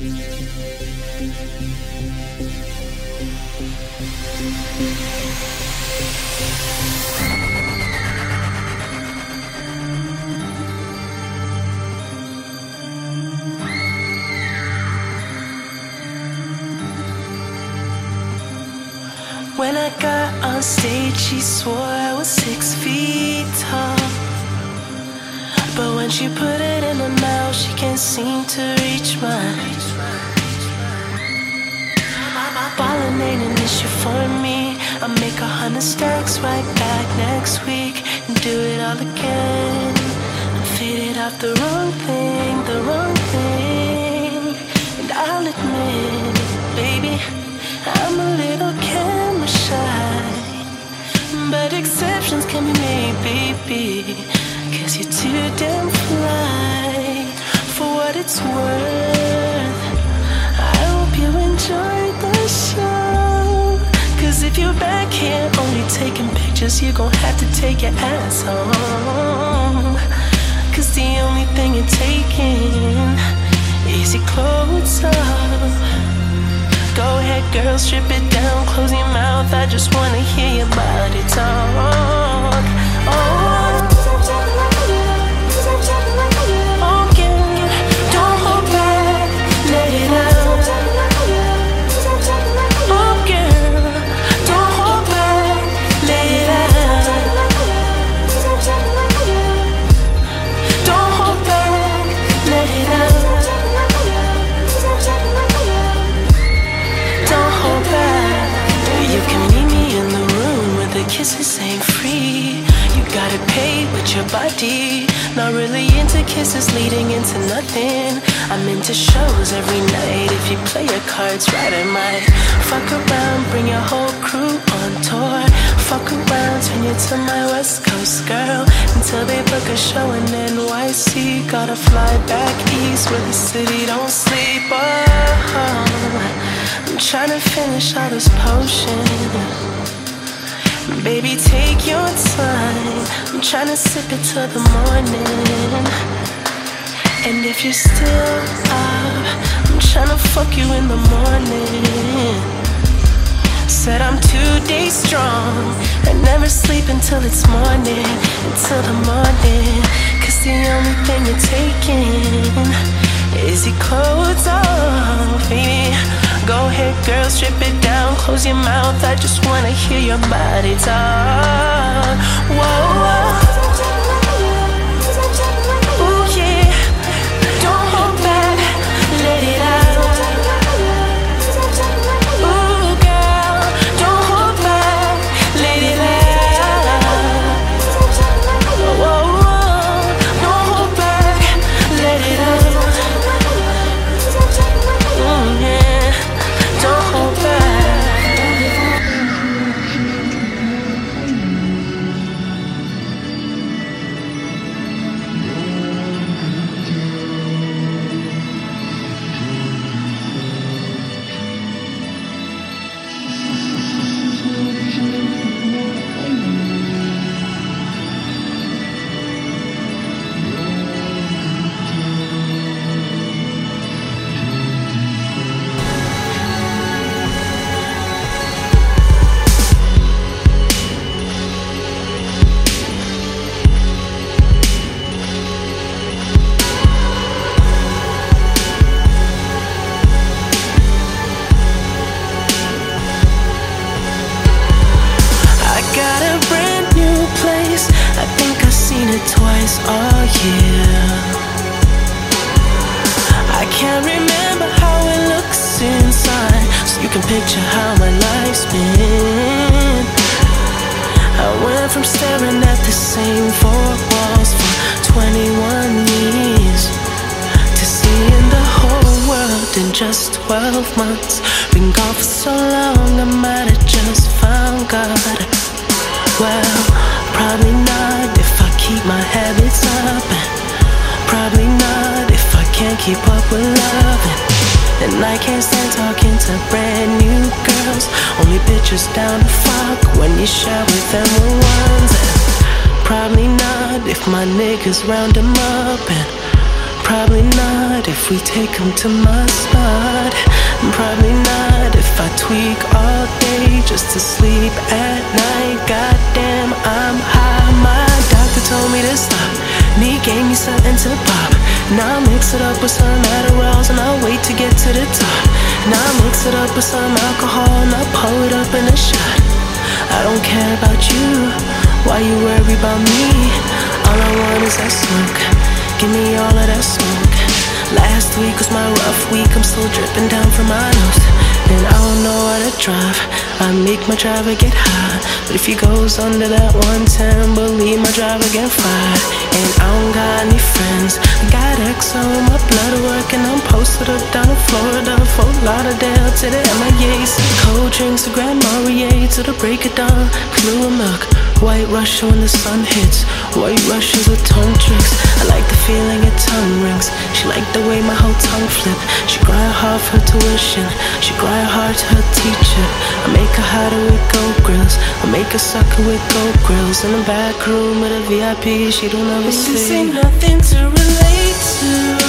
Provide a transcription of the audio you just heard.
When I got on stage, she swore I was six feet tall. But when she put it in her mouth, she can't seem to reach mine. An issue for me. I make a hundred stacks right back next week and do it all again. I'm faded off the wrong thing, the wrong thing. And I'll admit, baby, I'm a little camera shy. But exceptions can be made, baby. Cause you're too damn fly. For what it's worth, I hope you show. You're back here only taking pictures, you're gonna have to take your ass home. Cause the only thing you're taking is your clothes off. Go ahead, girl, strip it down, close your mouth. I just wanna hear your body talk. Kisses ain't free. You gotta pay with your body. Not really into kisses leading into nothing. I'm into shows every night. If you play your cards right, I might fuck around, bring your whole crew on tour. Fuck around, turn you to my West Coast girl until they book a show in NYC. Gotta fly back east where the city don't sleep. Oh. I'm trying to finish all this potion. Baby, take your time. I'm trying to sip it till the morning. And if you're still up, I'm trying to fuck you in the morning. Said I'm two days strong. I never sleep until it's morning, until the morning. Cause the only thing you're taking is your clothes off, baby. Go ahead, girl, strip it down, close your mouth. I just wanna hear your body talk. Whoa, whoa. Can picture how my life's been. I went from staring at the same four walls for 21 years to seeing the whole world in just 12 months. Been gone for so long, I might have just found God. Well, probably not if I keep my habits up. Probably not if I can't keep up with loving. And I can't stand talking to brand new girls. Only bitches down to fuck when you share with them the ones. And probably not if my niggas round them up. And Probably not if we take them to my spot. Probably not if I tweak all day just to sleep at night. Goddamn, I'm high. My doctor told me to stop. And he gave me something to pop. Now I mix it up with some Adderalls and I'll wait to get to the top. Now I mix it up with some alcohol and I pour it up in a shot. I don't care about you. Why you worry about me? All I want is that smoke. Give me all of that smoke. Last week was my rough week. I'm still dripping down from my nose. And I don't know how to drive. I make my driver get high. But if he goes under that 110, believe my driver get fired. And To the MIAs. Cold drinks, a Grand Marnier to the break of dawn. Blue and milk. White Russian when the sun hits. White Russians with tongue tricks. I like the feeling your tongue rings. She liked the way my whole tongue flip. She cried hard for tuition. She cried hard to her teacher. I make her hotter with gold grills. I make her sucker with gold grills. In the back room with a VIP she don't ever see. This ain't nothing to relate to.